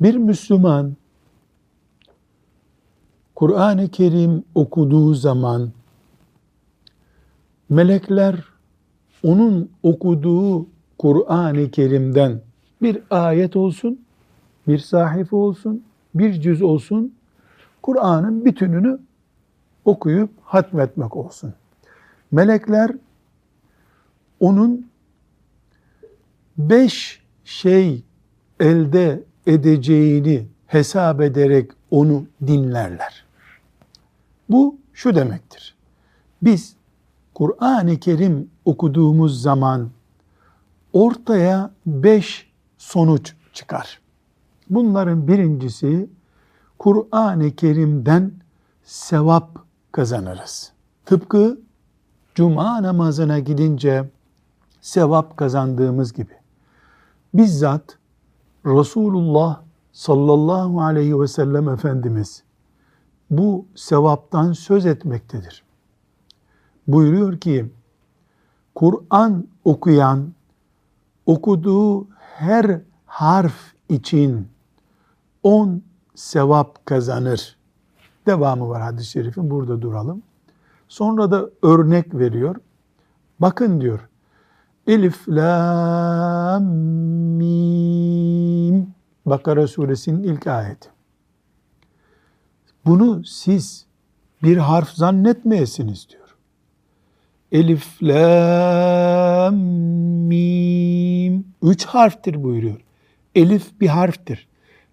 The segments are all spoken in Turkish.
bir Müslüman Kur'an-ı Kerim okuduğu zaman melekler onun okuduğu Kur'an-ı Kerim'den bir ayet olsun, bir sahife olsun, bir cüz olsun, Kur'an'ın bütününü okuyup hatmetmek olsun. Melekler onun beş şey elde edeceğini hesap ederek onu dinlerler. Bu şu demektir. Biz Kur'an-ı Kerim okuduğumuz zaman ortaya beş sonuç çıkar. Bunların birincisi Kur'an-ı Kerim'den sevap kazanırız. Tıpkı cuma namazına gidince sevap kazandığımız gibi. Bizzat Resulullah sallallahu aleyhi ve sellem Efendimiz bu sevaptan söz etmektedir. Buyuruyor ki, Kur'an okuyan, okuduğu her harf için on sevap kazanır. Devamı var hadis-i şerifin, burada duralım. Sonra da örnek veriyor. Bakın diyor, Elif, la, mim. Bakara suresinin ilk ayeti. Bunu siz bir harf zannetmeyesiniz diyor. Elif, la, mim. Üç harftir buyuruyor. Elif bir harftir.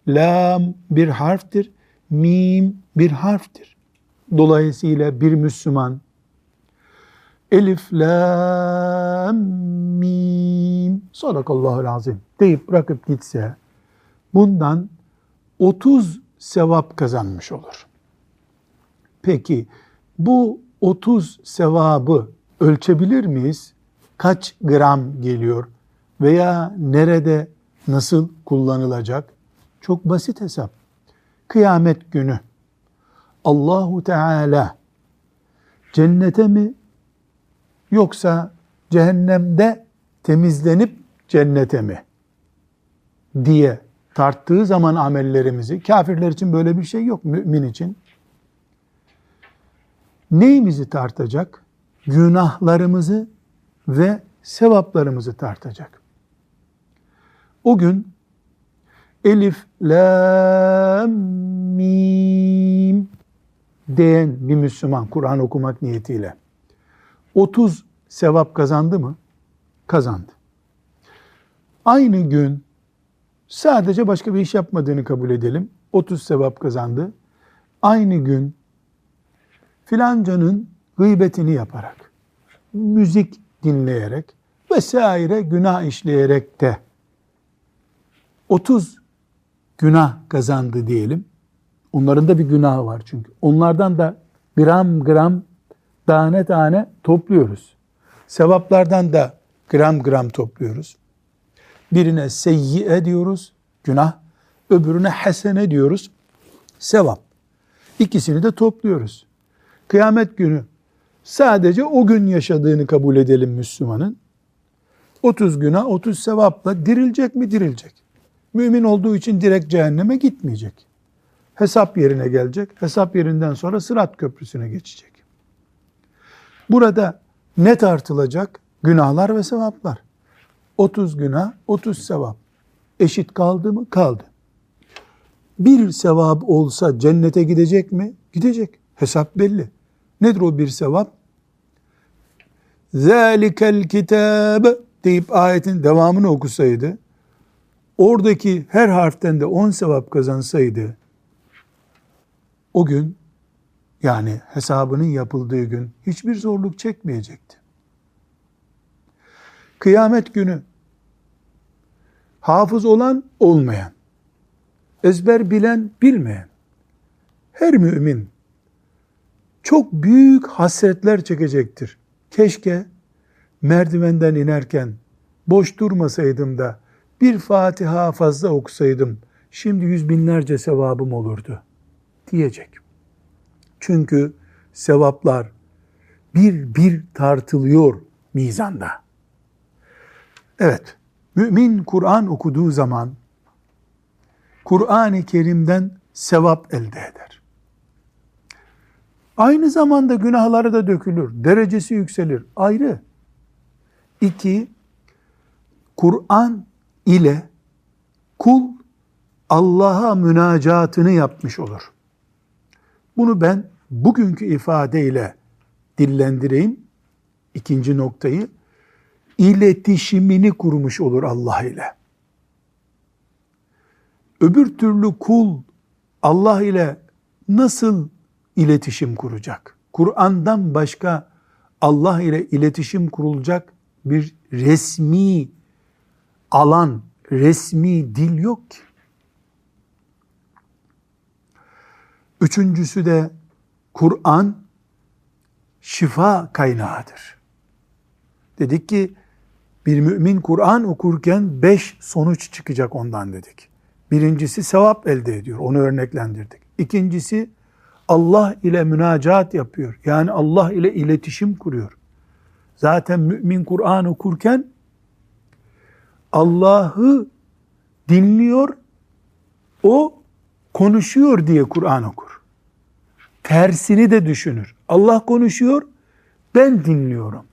Lam bir harftir. Mim bir harftir. Dolayısıyla bir Müslüman Elif, la, mim Sadakallahu azim deyip bırakıp gitse bundan 30 sevap kazanmış olur. Peki bu 30 sevabı ölçebilir miyiz? Kaç gram geliyor? Veya nerede nasıl kullanılacak? Çok basit hesap. Kıyamet günü Allahu Teala cennete mi yoksa cehennemde temizlenip cennete mi diye tarttığı zaman amellerimizi kafirler için böyle bir şey yok mümin için neyimizi tartacak? Günahlarımızı ve sevaplarımızı tartacak. O gün Elif, la, mim diyen bir Müslüman Kur'an okumak niyetiyle 30 sevap kazandı mı? Kazandı. Aynı gün sadece başka bir iş yapmadığını kabul edelim. 30 sevap kazandı. Aynı gün filancanın gıybetini yaparak, müzik dinleyerek vesaire günah işleyerek de 30 günah kazandı diyelim. Onların da bir günahı var çünkü. Onlardan da gram gram tane tane topluyoruz. Sevaplardan da gram gram topluyoruz. Birine seyyiye diyoruz, günah. Öbürüne hasene diyoruz, sevap. İkisini de topluyoruz. Kıyamet günü sadece o gün yaşadığını kabul edelim Müslümanın. 30 günah, 30 sevapla dirilecek mi? Dirilecek. Mümin olduğu için direkt cehenneme gitmeyecek. Hesap yerine gelecek. Hesap yerinden sonra sırat köprüsüne geçecek. Burada ne tartılacak? Günahlar ve sevaplar. 30 günah, 30 sevap. Eşit kaldı mı? Kaldı. Bir sevap olsa cennete gidecek mi? Gidecek. Hesap belli. Nedir o bir sevap? Zalikel kitab deyip ayetin devamını okusaydı, oradaki her harften de 10 sevap kazansaydı, o gün yani hesabının yapıldığı gün hiçbir zorluk çekmeyecekti. Kıyamet günü hafız olan olmayan, ezber bilen bilmeyen, her mümin çok büyük hasretler çekecektir. Keşke merdivenden inerken boş durmasaydım da bir Fatiha fazla okusaydım, şimdi yüz binlerce sevabım olurdu diyecek. Çünkü sevaplar bir bir tartılıyor mizanda. Evet, mümin Kur'an okuduğu zaman Kur'an-ı Kerim'den sevap elde eder. Aynı zamanda günahları da dökülür, derecesi yükselir. Ayrı. İki, Kur'an ile kul Allah'a münacatını yapmış olur. Bunu ben bugünkü ifadeyle dillendireyim. İkinci noktayı iletişimini kurmuş olur Allah ile. Öbür türlü kul Allah ile nasıl iletişim kuracak? Kur'an'dan başka Allah ile iletişim kurulacak bir resmi alan, resmi dil yok ki. Üçüncüsü de Kur'an şifa kaynağıdır. Dedik ki bir mümin Kur'an okurken beş sonuç çıkacak ondan dedik. Birincisi sevap elde ediyor. Onu örneklendirdik. İkincisi Allah ile münacat yapıyor. Yani Allah ile iletişim kuruyor. Zaten mümin Kur'an okurken Allah'ı dinliyor, o konuşuyor diye Kur'an okur. Tersini de düşünür. Allah konuşuyor, ben dinliyorum.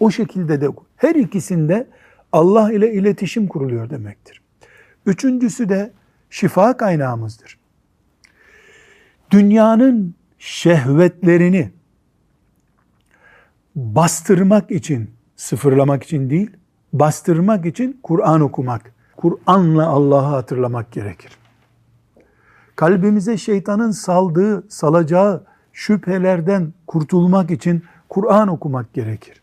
O şekilde de her ikisinde Allah ile iletişim kuruluyor demektir. Üçüncüsü de şifa kaynağımızdır. Dünyanın şehvetlerini bastırmak için, sıfırlamak için değil, bastırmak için Kur'an okumak, Kur'an'la Allah'ı hatırlamak gerekir. Kalbimize şeytanın saldığı, salacağı şüphelerden kurtulmak için Kur'an okumak gerekir.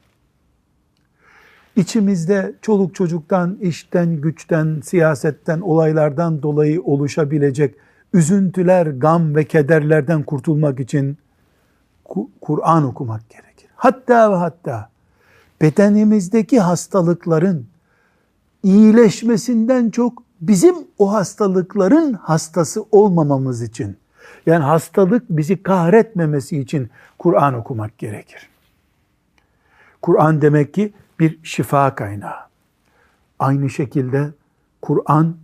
İçimizde çoluk çocuktan, işten, güçten, siyasetten, olaylardan dolayı oluşabilecek üzüntüler, gam ve kederlerden kurtulmak için Kur'an okumak gerekir. Hatta ve hatta bedenimizdeki hastalıkların iyileşmesinden çok bizim o hastalıkların hastası olmamamız için yani hastalık bizi kahretmemesi için Kur'an okumak gerekir. Kur'an demek ki bir şifa kaynağı. Aynı şekilde Kur'an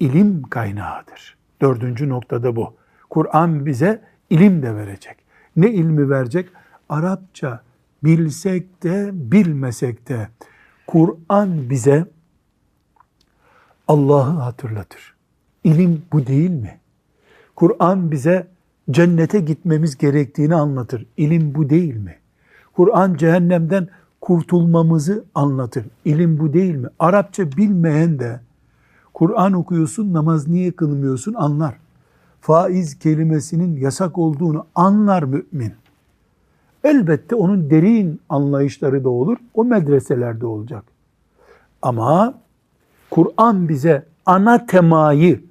ilim kaynağıdır. Dördüncü noktada bu. Kur'an bize ilim de verecek. Ne ilmi verecek? Arapça bilsek de bilmesek de Kur'an bize Allah'ı hatırlatır. İlim bu değil mi? Kur'an bize cennete gitmemiz gerektiğini anlatır. İlim bu değil mi? Kur'an cehennemden kurtulmamızı anlatır. İlim bu değil mi? Arapça bilmeyen de Kur'an okuyorsun, namaz niye kılmıyorsun anlar. Faiz kelimesinin yasak olduğunu anlar mümin. Elbette onun derin anlayışları da olur. O medreselerde olacak. Ama Kur'an bize ana temayı,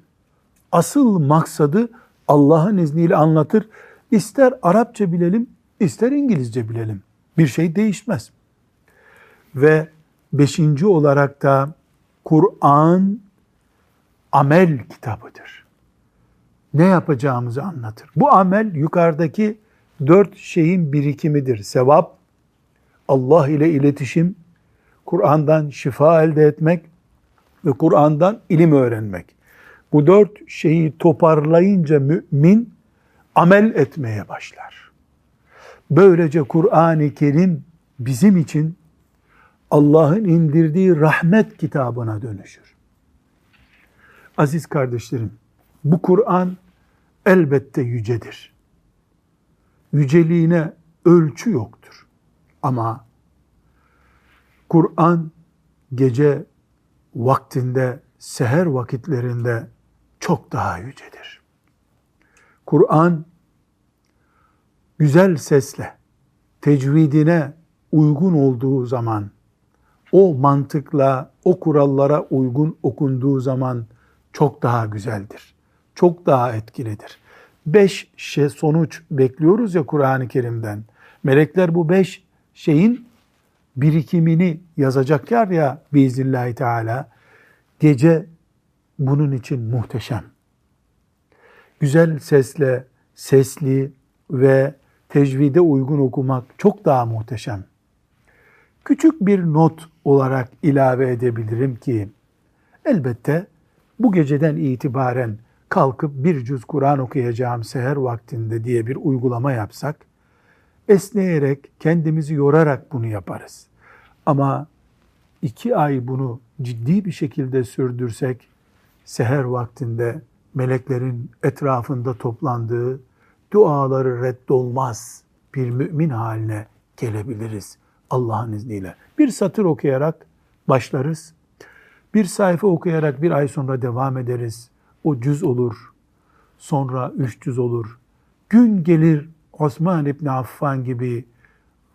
asıl maksadı Allah'ın izniyle anlatır. İster Arapça bilelim, ister İngilizce bilelim. Bir şey değişmez. Ve beşinci olarak da Kur'an amel kitabıdır. Ne yapacağımızı anlatır. Bu amel yukarıdaki dört şeyin birikimidir. Sevap, Allah ile iletişim, Kur'an'dan şifa elde etmek ve Kur'an'dan ilim öğrenmek. Bu dört şeyi toparlayınca mümin amel etmeye başlar. Böylece Kur'an-ı Kerim bizim için Allah'ın indirdiği rahmet kitabına dönüşür. Aziz kardeşlerim, bu Kur'an elbette yücedir. Yüceliğine ölçü yoktur. Ama Kur'an gece vaktinde, seher vakitlerinde çok daha yücedir. Kur'an güzel sesle, tecvidine uygun olduğu zaman o mantıkla, o kurallara uygun okunduğu zaman çok daha güzeldir. Çok daha etkilidir. Beş şey sonuç bekliyoruz ya Kur'an-ı Kerim'den. Melekler bu beş şeyin birikimini yazacaklar ya biiznillahü teala. Gece bunun için muhteşem. Güzel sesle, sesli ve tecvide uygun okumak çok daha muhteşem. Küçük bir not olarak ilave edebilirim ki elbette bu geceden itibaren kalkıp bir cüz Kur'an okuyacağım seher vaktinde diye bir uygulama yapsak esneyerek kendimizi yorarak bunu yaparız. Ama iki ay bunu ciddi bir şekilde sürdürsek seher vaktinde meleklerin etrafında toplandığı duaları reddolmaz bir mümin haline gelebiliriz Allah'ın izniyle. Bir satır okuyarak başlarız. Bir sayfa okuyarak bir ay sonra devam ederiz. O cüz olur. Sonra üç cüz olur. Gün gelir Osman İbni Affan gibi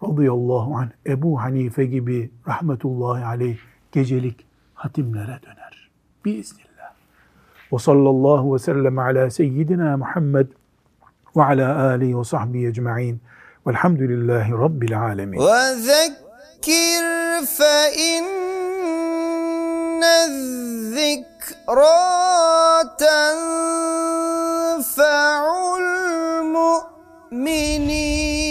radıyallahu anh, Ebu Hanife gibi rahmetullahi aleyh gecelik hatimlere döner. Biiznillah. Ve sallallahu ve sellem ala seyyidina Muhammed ve ala alihi ve sahbihi ecma'in. Velhamdülillahi Rabbil alemin. Ve zekkir fe inne zikrâ tenfe'un mini.